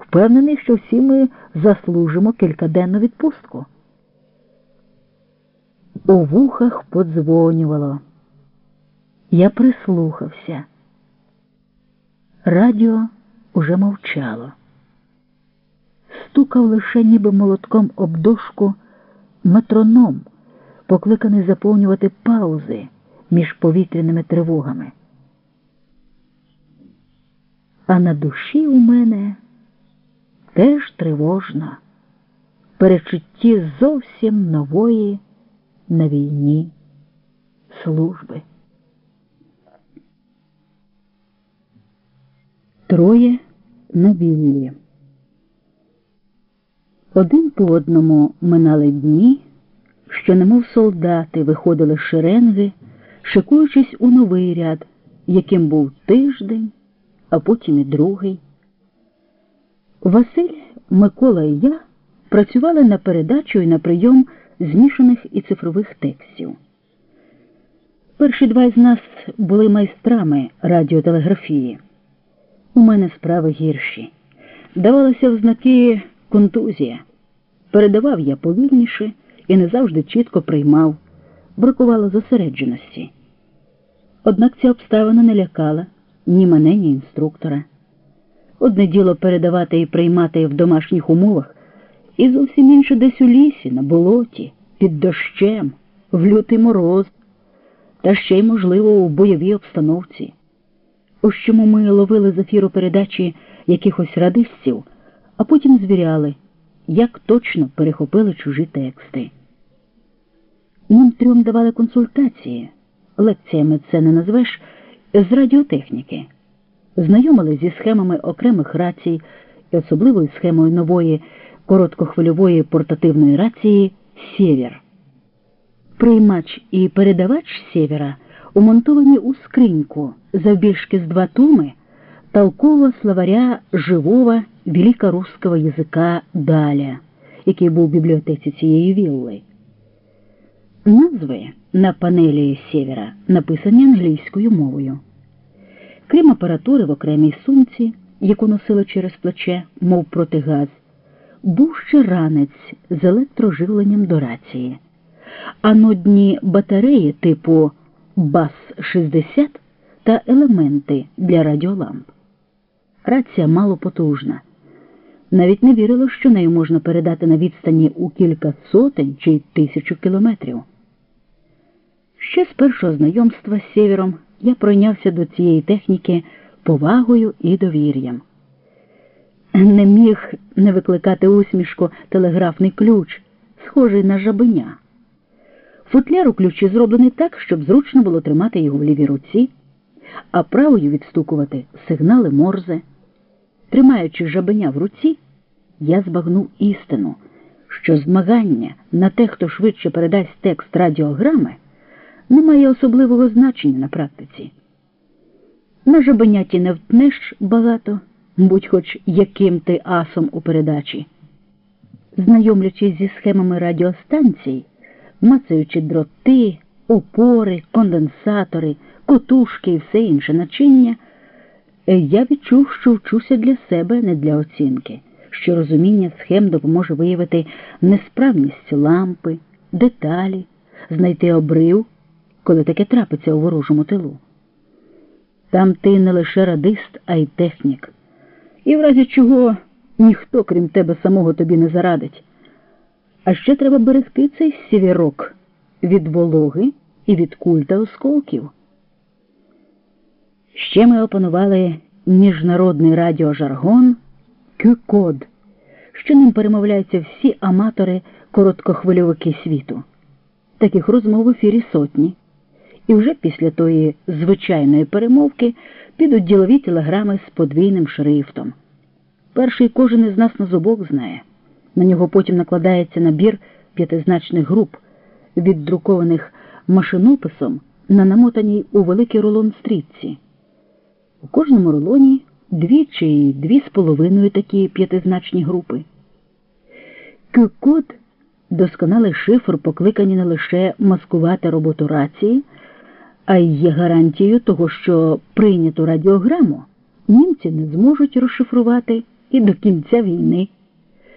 Впевнений, що всі ми заслужимо кількаденну відпустку. У вухах подзвонювало. Я прислухався. Радіо уже мовчало. Стукав лише ніби молотком об дошку метроном, покликаний заповнювати паузи між повітряними тривогами. А на душі у мене теж тривожно, перечутті зовсім нової на війні служби. Троє на віллі. Один по одному минали дні, що, немов солдати, виходили з шеренги, шикуючись у новий ряд, яким був тиждень, а потім і другий. Василь, Микола і я працювали на передачу і на прийом змішаних і цифрових текстів. Перші два з нас були майстрами радіотелеграфії. У мене справи гірші. Давалися в знаки контузія. Передавав я повільніше і не завжди чітко приймав, бракувало зосередженості. Однак ця обставина не лякала ні мене, ні інструктора. Одне діло передавати і приймати в домашніх умовах, і зовсім інше десь у лісі, на болоті, під дощем, в лютий мороз, та ще й, можливо, у бойовій обстановці. Ось чому ми ловили з ефіру передачі якихось радистів, а потім звіряли, як точно перехопили чужі тексти. Нам трьом давали консультації, лекціями це не назвеш, з радіотехніки, знайомили зі схемами окремих рацій і особливою схемою нової короткохвильової портативної рації Сєвєр. Приймач і передавач Сєвєра умонтовані у скриньку завбільшки з два томи толкового словаря живого великорусского язика Даля, який був в бібліотеці цієї вілли. Назви на панелі Сєвєра написані англійською мовою. Крім апаратури в окремій сумці, яку носили через плече, мов протигаз, був ще ранець з електроживленням до рації, а нудні батареї типу БАС-60 та елементи для радіоламп. Рація малопотужна. Навіть не вірило, що нею можна передати на відстані у кілька сотень чи тисячу кілометрів. Ще з першого знайомства з сєвєром я пройнявся до цієї техніки повагою і довір'ям. Не міг не викликати усмішку телеграфний ключ, схожий на жабеня. Футляр у ключі зроблений так, щоб зручно було тримати його в лівій руці, а правою відстукувати сигнали морзе. Тримаючи жабеня в руці, я збагнув істину, що змагання на те, хто швидше передасть текст радіограми, не має особливого значення на практиці. На жабеняті не втнеш багато, будь хоч яким ти асом у передачі. Знайомлячись зі схемами радіостанцій, мацаючи дроти, опори, конденсатори, котушки і все інше начиння, я відчув, що вчуся для себе, не для оцінки, що розуміння схем допоможе виявити несправність лампи, деталі, знайти обрив, коли таке трапиться у ворожому тилу. Там ти не лише радист, а й технік. І в разі чого ніхто, крім тебе самого, тобі не зарадить. А ще треба берегти цей сівірок від вологи і від куль та осколків. Ще ми опанували міжнародний радіожаргон Кюкод, що ним перемовляються всі аматори короткохвильовики світу. Таких розмов в ефірі сотні. І вже після тої звичайної перемовки підуть ділові телеграми з подвійним шрифтом. Перший кожен із нас на зубок знає. На нього потім накладається набір п'ятизначних груп, віддрукованих машинописом на намотаній у великий рулон стрітці. У кожному рулоні дві чи дві з половиною такі п'ятизначні групи. Кюкод досконалий шифр покликані не лише маскувати роботу рації, а й є гарантією того, що прийняту радіограму німці не зможуть розшифрувати і до кінця війни.